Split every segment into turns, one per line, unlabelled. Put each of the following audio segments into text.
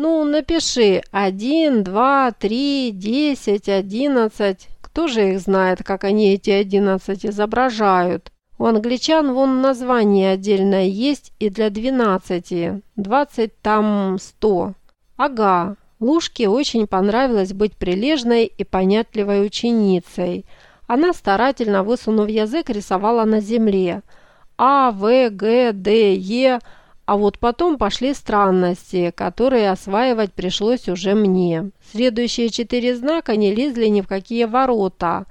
Ну, напиши один, два, три, десять, одиннадцать. Кто же их знает, как они эти одиннадцать изображают? У англичан вон название отдельное есть и для двенадцати. Двадцать там сто. Ага. Лушке очень понравилось быть прилежной и понятливой ученицей. Она старательно, высунув язык, рисовала на земле. А, В, Г, Д, Е – а вот потом пошли странности, которые осваивать пришлось уже мне. Следующие четыре знака не лезли ни в какие ворота.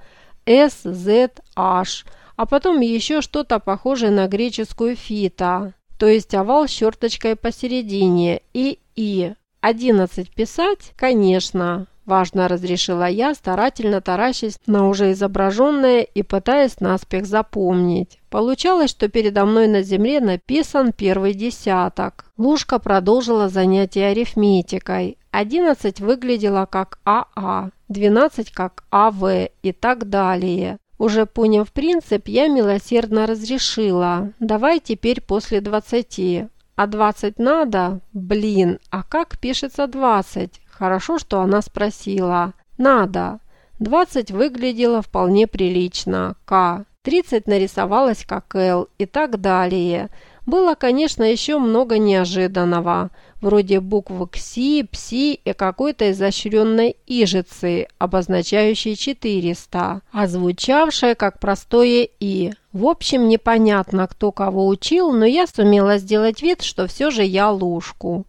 S, Z, H. А потом еще что-то похожее на греческую фита, то есть овал с черточкой посередине, и И. Одиннадцать писать? Конечно. Важно разрешила я, старательно таращась на уже изображенное и пытаясь наспех запомнить. Получалось, что передо мной на земле написан первый десяток. Лужка продолжила занятие арифметикой. Одиннадцать выглядело как АА, двенадцать как АВ и так далее. Уже поняв принцип, я милосердно разрешила. Давай теперь после двадцати. А двадцать надо? Блин, а как пишется двадцать? Хорошо, что она спросила. «Надо». Двадцать выглядело вполне прилично. К. Тридцать нарисовалось как Л и так далее. Было, конечно, еще много неожиданного, вроде букв КСИ, ПСИ и какой-то изощренной ижицы, обозначающей 400, а звучавшей как простое И. В общем, непонятно, кто кого учил, но я сумела сделать вид, что все же я лужку.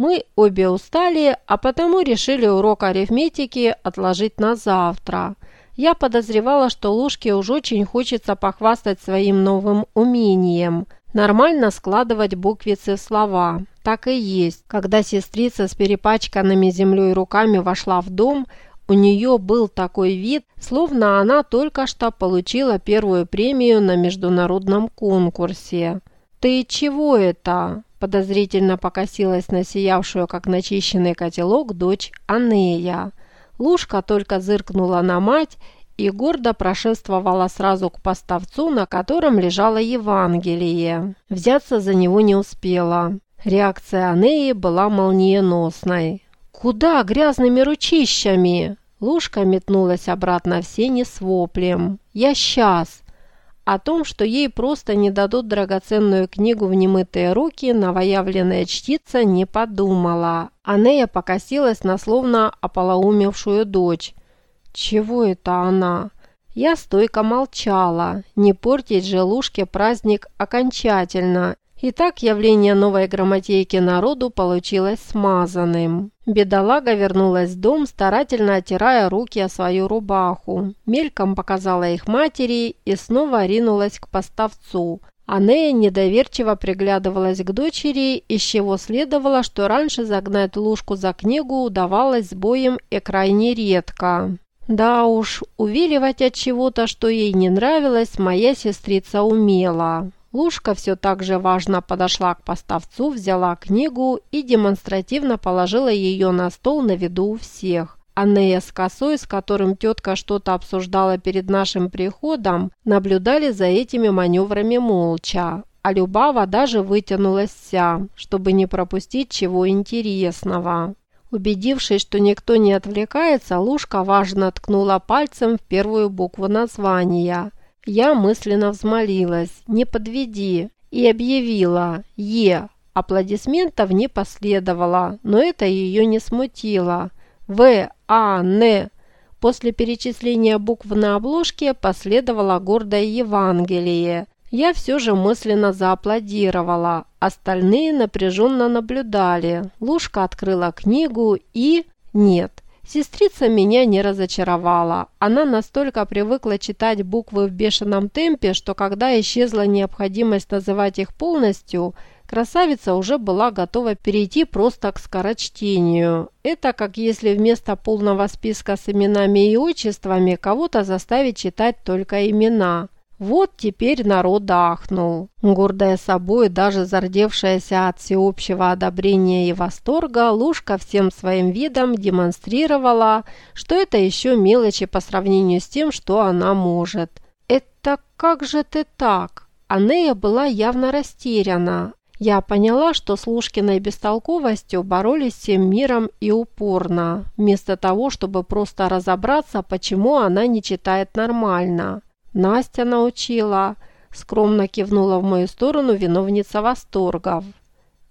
Мы обе устали, а потому решили урок арифметики отложить на завтра. Я подозревала, что Лужке уж очень хочется похвастать своим новым умением – нормально складывать буквицы в слова. Так и есть. Когда сестрица с перепачканными землей руками вошла в дом, у нее был такой вид, словно она только что получила первую премию на международном конкурсе. «Ты чего это?» Подозрительно покосилась на сиявшую, как начищенный котелок, дочь Анея. Лушка только зыркнула на мать и гордо прошествовала сразу к поставцу, на котором лежало Евангелие. Взяться за него не успела. Реакция Анеи была молниеносной. «Куда грязными ручищами?» Лушка метнулась обратно в сени с воплем. «Я сейчас!» О том, что ей просто не дадут драгоценную книгу в немытые руки, новоявленная чтица не подумала. Анея покосилась на словно ополоумевшую дочь. «Чего это она?» Я стойко молчала. Не портить же Лушке праздник окончательно Итак, явление новой грамотейки народу получилось смазанным. Бедолага вернулась в дом, старательно оттирая руки о свою рубаху. Мельком показала их матери и снова ринулась к поставцу. Анея недоверчиво приглядывалась к дочери, из чего следовало, что раньше загнать лужку за книгу удавалось с боем и крайне редко. Да уж, увиливать от чего-то, что ей не нравилось, моя сестрица умела. Лушка все так же важно подошла к поставцу, взяла книгу и демонстративно положила ее на стол на виду у всех. Аннея с косой, с которым тетка что-то обсуждала перед нашим приходом, наблюдали за этими маневрами молча. А Любава даже вытянулась вся, чтобы не пропустить чего интересного. Убедившись, что никто не отвлекается, Лушка важно ткнула пальцем в первую букву названия – я мысленно взмолилась «Не подведи» и объявила «Е». Аплодисментов не последовало, но это ее не смутило. В, А, Н. После перечисления букв на обложке последовало гордое Евангелие. Я все же мысленно зааплодировала. Остальные напряженно наблюдали. Лушка открыла книгу и... Нет, Сестрица меня не разочаровала. Она настолько привыкла читать буквы в бешеном темпе, что когда исчезла необходимость называть их полностью, красавица уже была готова перейти просто к скорочтению. Это как если вместо полного списка с именами и отчествами кого-то заставить читать только имена – вот теперь народ ахнул. Гордая собой, даже зардевшаяся от всеобщего одобрения и восторга, Лушка всем своим видом демонстрировала, что это еще мелочи по сравнению с тем, что она может. «Это как же ты так?» Анея была явно растеряна. Я поняла, что с Лушкиной бестолковостью боролись всем миром и упорно, вместо того, чтобы просто разобраться, почему она не читает нормально. Настя научила, скромно кивнула в мою сторону виновница восторгов.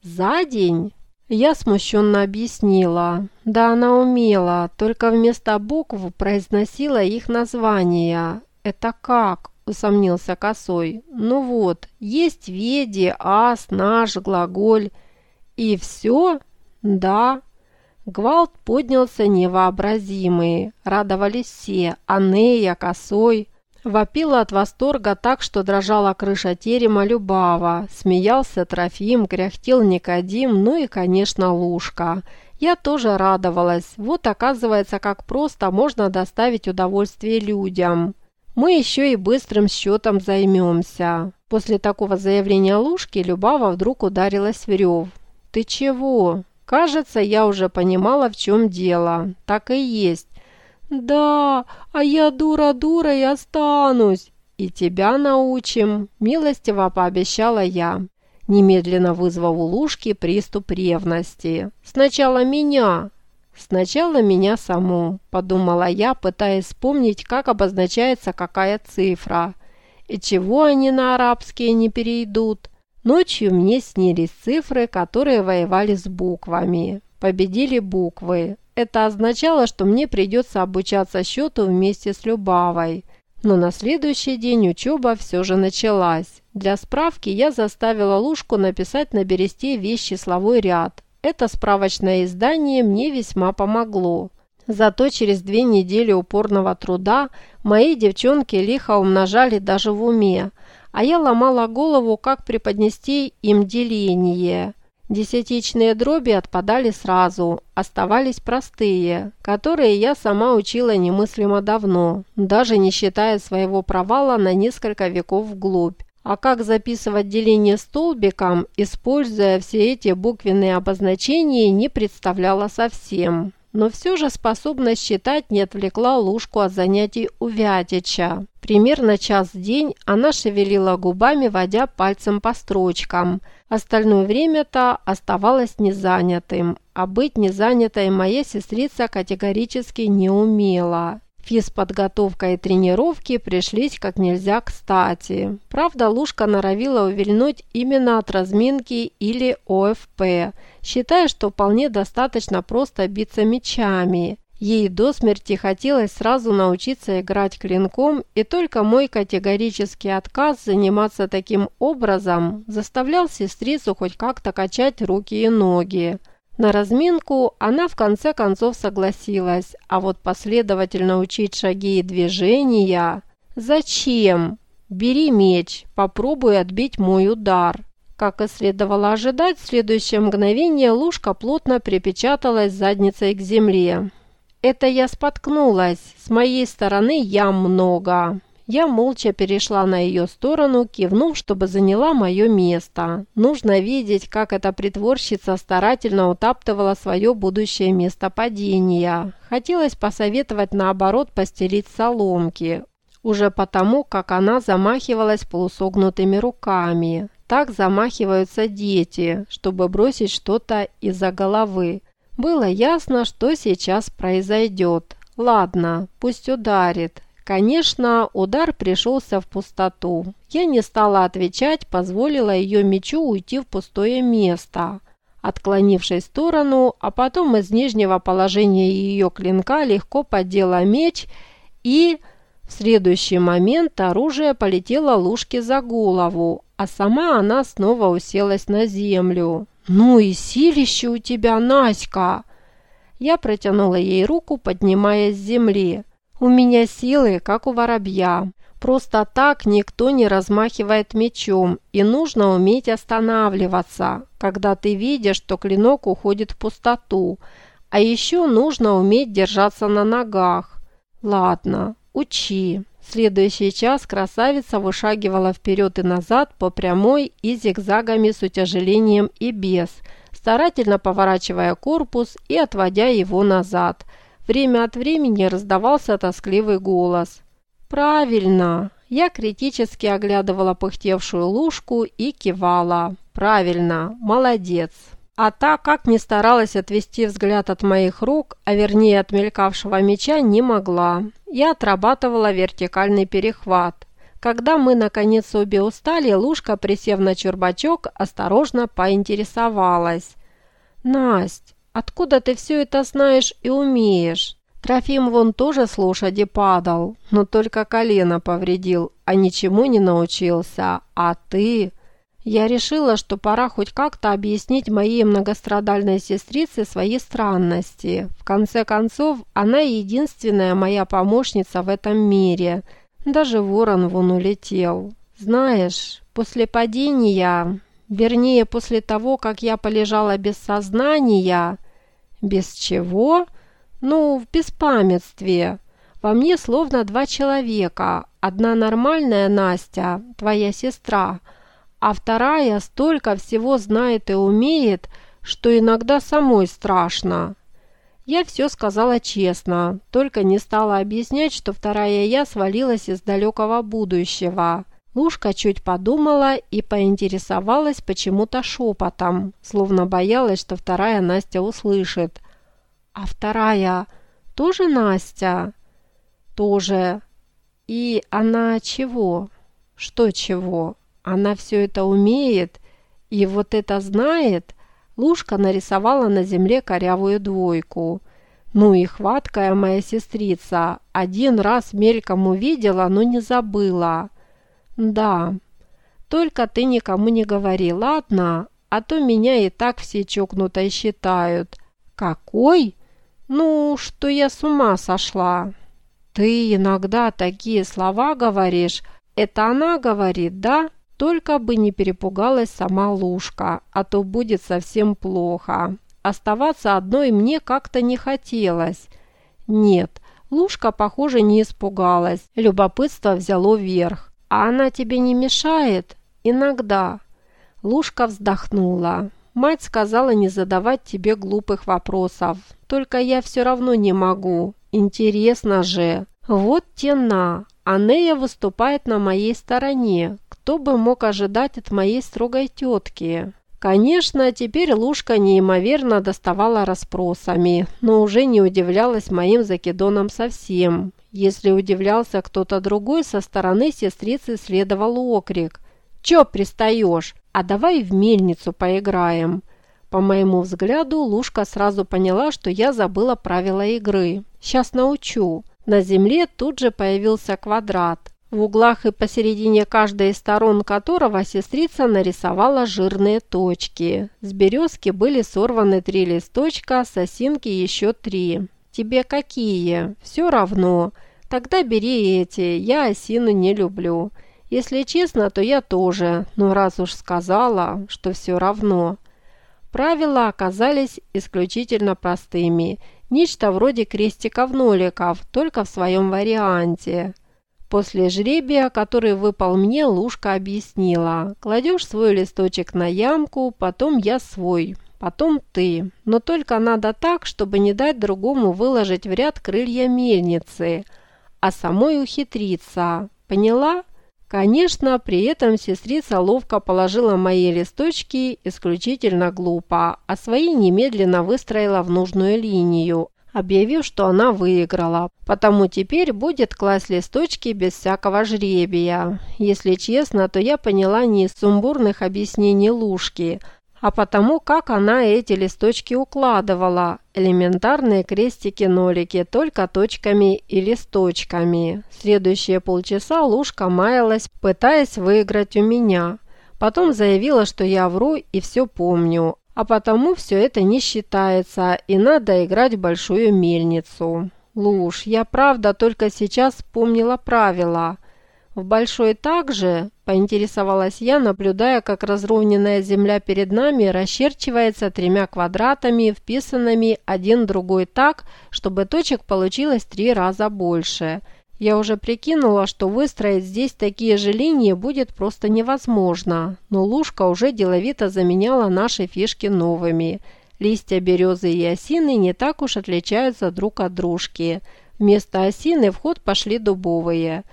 «За день?» Я смущенно объяснила. Да, она умела, только вместо букв произносила их названия. «Это как?» – усомнился Косой. «Ну вот, есть веди, ас, наш, глаголь. И все? Да». Гвалт поднялся невообразимый. Радовались все – Анея, Косой – Вопила от восторга так, что дрожала крыша терема Любава. Смеялся Трофим, кряхтел Никодим, ну и, конечно, Лушка. Я тоже радовалась. Вот оказывается, как просто можно доставить удовольствие людям. Мы еще и быстрым счетом займемся. После такого заявления Лушки Любава вдруг ударилась в рев. «Ты чего?» Кажется, я уже понимала, в чем дело. Так и есть. «Да, а я дура-дура и останусь!» «И тебя научим!» – милостиво пообещала я, немедленно вызвав у Лужки приступ ревности. «Сначала меня!» «Сначала меня саму», – подумала я, пытаясь вспомнить, как обозначается какая цифра. И чего они на арабские не перейдут? Ночью мне снились цифры, которые воевали с буквами. Победили буквы. Это означало, что мне придется обучаться счету вместе с Любавой. Но на следующий день учеба все же началась. Для справки я заставила Лушку написать на бересте весь числовой ряд. Это справочное издание мне весьма помогло. Зато через две недели упорного труда мои девчонки лихо умножали даже в уме, а я ломала голову, как преподнести им деление. Десятичные дроби отпадали сразу, оставались простые, которые я сама учила немыслимо давно, даже не считая своего провала на несколько веков вглубь. А как записывать деление столбиком, используя все эти буквенные обозначения, не представляла совсем. Но все же способность считать не отвлекла Лушку от занятий у Вятича. Примерно час в день она шевелила губами, водя пальцем по строчкам. Остальное время-то оставалось незанятым, а быть незанятой моя сестрица категорически не умела. Физподготовка и тренировки пришлись как нельзя кстати. Правда, Лушка норовила увильнуть именно от разминки или ОФП, считая, что вполне достаточно просто биться мечами. Ей до смерти хотелось сразу научиться играть клинком, и только мой категорический отказ заниматься таким образом заставлял сестрицу хоть как-то качать руки и ноги. На разминку она в конце концов согласилась, а вот последовательно учить шаги и движения... Зачем? Бери меч, попробуй отбить мой удар. Как и следовало ожидать, в следующее мгновение лужка плотно припечаталась задницей к земле. Это я споткнулась. С моей стороны ям много. Я молча перешла на ее сторону, кивнув, чтобы заняла мое место. Нужно видеть, как эта притворщица старательно утаптывала свое будущее место падения. Хотелось посоветовать, наоборот, постелить соломки. Уже потому, как она замахивалась полусогнутыми руками. Так замахиваются дети, чтобы бросить что-то из-за головы. Было ясно, что сейчас произойдет. Ладно, пусть ударит, Конечно, удар пришелся в пустоту. Я не стала отвечать, позволила ее мечу уйти в пустое место. Отклонившись в сторону, а потом из нижнего положения ее клинка легко поддела меч и... В следующий момент оружие полетело Лужке за голову, а сама она снова уселась на землю. «Ну и силище у тебя, Наська!» Я протянула ей руку, поднимаясь с земли. У меня силы, как у воробья. Просто так никто не размахивает мечом, и нужно уметь останавливаться, когда ты видишь, что клинок уходит в пустоту. А еще нужно уметь держаться на ногах. Ладно, учи. следующий час красавица вышагивала вперед и назад по прямой и зигзагами с утяжелением и без, старательно поворачивая корпус и отводя его назад – Время от времени раздавался тоскливый голос. «Правильно!» Я критически оглядывала пыхтевшую лужку и кивала. Правильно, молодец. А та, как ни старалась отвести взгляд от моих рук, а вернее от мелькавшего меча, не могла. Я отрабатывала вертикальный перехват. Когда мы, наконец, обе устали, Лушка, присев на чурбачок, осторожно поинтересовалась. «Насть, откуда ты все это знаешь и умеешь?» Трофим вон тоже с лошади падал, но только колено повредил, а ничему не научился. А ты... Я решила, что пора хоть как-то объяснить моей многострадальной сестрице свои странности. В конце концов, она единственная моя помощница в этом мире. Даже ворон вон улетел. Знаешь, после падения, вернее, после того, как я полежала без сознания... Без чего? Ну, в беспамятстве. Во мне словно два человека. Одна нормальная Настя, твоя сестра, а вторая столько всего знает и умеет, что иногда самой страшно. Я все сказала честно, только не стала объяснять, что вторая я свалилась из далекого будущего. Лушка чуть подумала и поинтересовалась почему-то шепотом, словно боялась, что вторая Настя услышит. «А вторая тоже Настя?» «Тоже. И она чего?» «Что чего?» Она все это умеет и вот это знает. Лушка нарисовала на земле корявую двойку. Ну и хваткая моя сестрица. Один раз мельком увидела, но не забыла. Да, только ты никому не говори, ладно? А то меня и так все чокнутой считают. Какой? Ну, что я с ума сошла. Ты иногда такие слова говоришь. Это она говорит, да? Только бы не перепугалась сама Лушка, а то будет совсем плохо. Оставаться одной мне как-то не хотелось. Нет, Лушка, похоже, не испугалась. Любопытство взяло верх. «А она тебе не мешает?» «Иногда». Лушка вздохнула. «Мать сказала не задавать тебе глупых вопросов. Только я все равно не могу. Интересно же. Вот тена. Анея выступает на моей стороне. Что бы мог ожидать от моей строгой тетки? Конечно, теперь Лушка неимоверно доставала расспросами, но уже не удивлялась моим закидонам совсем. Если удивлялся кто-то другой, со стороны сестрицы следовал окрик. «Чё пристаешь? А давай в мельницу поиграем!» По моему взгляду, Лушка сразу поняла, что я забыла правила игры. «Сейчас научу». На земле тут же появился квадрат в углах и посередине каждой из сторон которого сестрица нарисовала жирные точки. С березки были сорваны три листочка, с осинки еще три. «Тебе какие?» «Все равно. Тогда бери эти, я осину не люблю. Если честно, то я тоже, но раз уж сказала, что все равно». Правила оказались исключительно простыми. Нечто вроде крестиков-ноликов, только в своем варианте. После жребия, который выпал мне, Лушка объяснила. Кладешь свой листочек на ямку, потом я свой, потом ты. Но только надо так, чтобы не дать другому выложить в ряд крылья мельницы, а самой ухитриться. Поняла? Конечно, при этом сестрица ловко положила мои листочки исключительно глупо, а свои немедленно выстроила в нужную линию, объявив, что она выиграла. Потому теперь будет класть листочки без всякого жребия. Если честно, то я поняла не из сумбурных объяснений Лушки, а потому, как она эти листочки укладывала. Элементарные крестики-нолики, только точками и листочками. Следующие полчаса Лушка маялась, пытаясь выиграть у меня. Потом заявила, что я вру и все помню, а потому все это не считается, и надо играть в большую мельницу. Луж, я правда только сейчас вспомнила правила. В большой также, поинтересовалась я, наблюдая, как разровненная земля перед нами расчерчивается тремя квадратами, вписанными один другой так, чтобы точек получилось три раза больше – я уже прикинула, что выстроить здесь такие же линии будет просто невозможно, но Лушка уже деловито заменяла наши фишки новыми. Листья березы и осины не так уж отличаются друг от дружки. Вместо осины в ход пошли дубовые.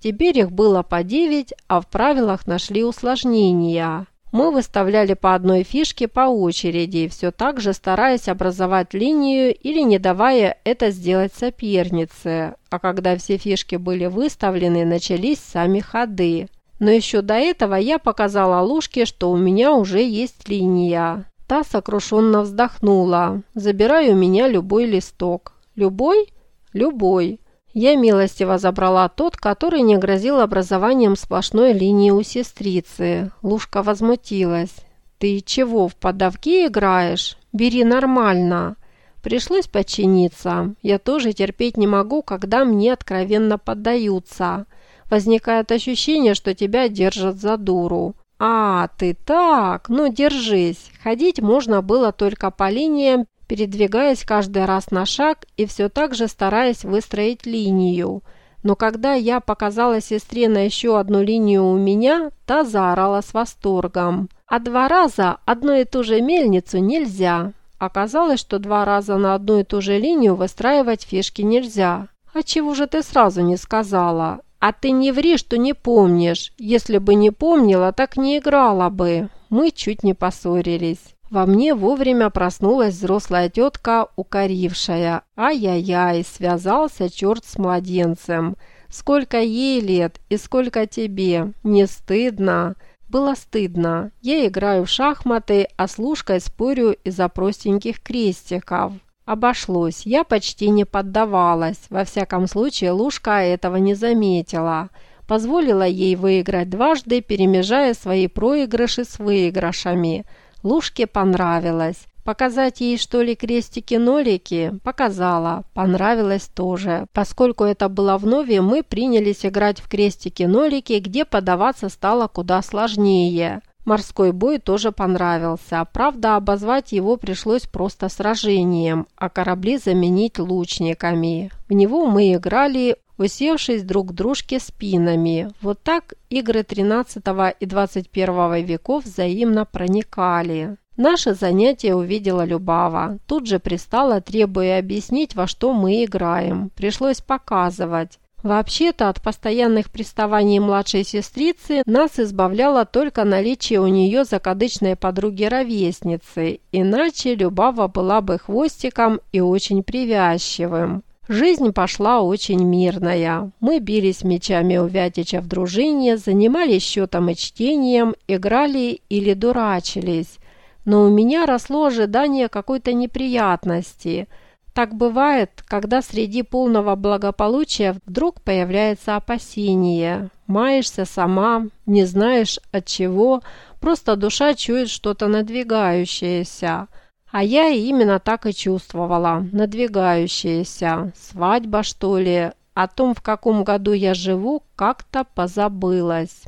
Теперь их было по девять, а в правилах нашли усложнения. Мы выставляли по одной фишке по очереди, все так же стараясь образовать линию или не давая это сделать сопернице. А когда все фишки были выставлены, начались сами ходы. Но еще до этого я показала Лушке, что у меня уже есть линия. Та сокрушенно вздохнула. «Забирай у меня любой листок». «Любой?» «Любой». Я милостиво забрала тот, который не грозил образованием сплошной линии у сестрицы. Лушка возмутилась. «Ты чего, в подавки играешь? Бери нормально». Пришлось подчиниться. Я тоже терпеть не могу, когда мне откровенно поддаются. Возникает ощущение, что тебя держат за дуру. «А, ты так? Ну, держись!» Ходить можно было только по линиям, передвигаясь каждый раз на шаг и все так же стараясь выстроить линию. Но когда я показала сестре на еще одну линию у меня, та заорала с восторгом. А два раза одну и ту же мельницу нельзя. Оказалось, что два раза на одну и ту же линию выстраивать фишки нельзя. «А чего же ты сразу не сказала?» «А ты не ври, что не помнишь. Если бы не помнила, так не играла бы». Мы чуть не поссорились. Во мне вовремя проснулась взрослая тетка, укорившая. «Ай-яй-яй, связался черт с младенцем. Сколько ей лет и сколько тебе? Не стыдно?» Было стыдно. Я играю в шахматы, а с Лушкой спорю из-за простеньких крестиков. Обошлось, я почти не поддавалась. Во всяком случае, Лушка этого не заметила. Позволила ей выиграть дважды, перемежая свои проигрыши с выигрышами. Лушке понравилось. Показать ей, что ли, крестики-нолики? Показала. Понравилось тоже. Поскольку это было вновь, мы принялись играть в крестики-нолики, где подаваться стало куда сложнее. Морской бой тоже понравился. Правда, обозвать его пришлось просто сражением, а корабли заменить лучниками. В него мы играли, усевшись друг к дружке спинами. Вот так игры 13 и 21 веков взаимно проникали. Наше занятие увидела Любава. Тут же пристала, требуя объяснить, во что мы играем. Пришлось показывать. Вообще-то от постоянных приставаний младшей сестрицы нас избавляло только наличие у нее закадычной подруги-ровесницы, иначе Любава была бы хвостиком и очень привязчивым. Жизнь пошла очень мирная. Мы бились мечами у Вятича в дружине, занимались счетом и чтением, играли или дурачились. Но у меня росло ожидание какой-то неприятности – так бывает, когда среди полного благополучия вдруг появляется опасение. Маешься сама, не знаешь от чего, просто душа чует что-то надвигающееся. А я именно так и чувствовала, надвигающееся. Свадьба, что ли? О том, в каком году я живу, как-то позабылась.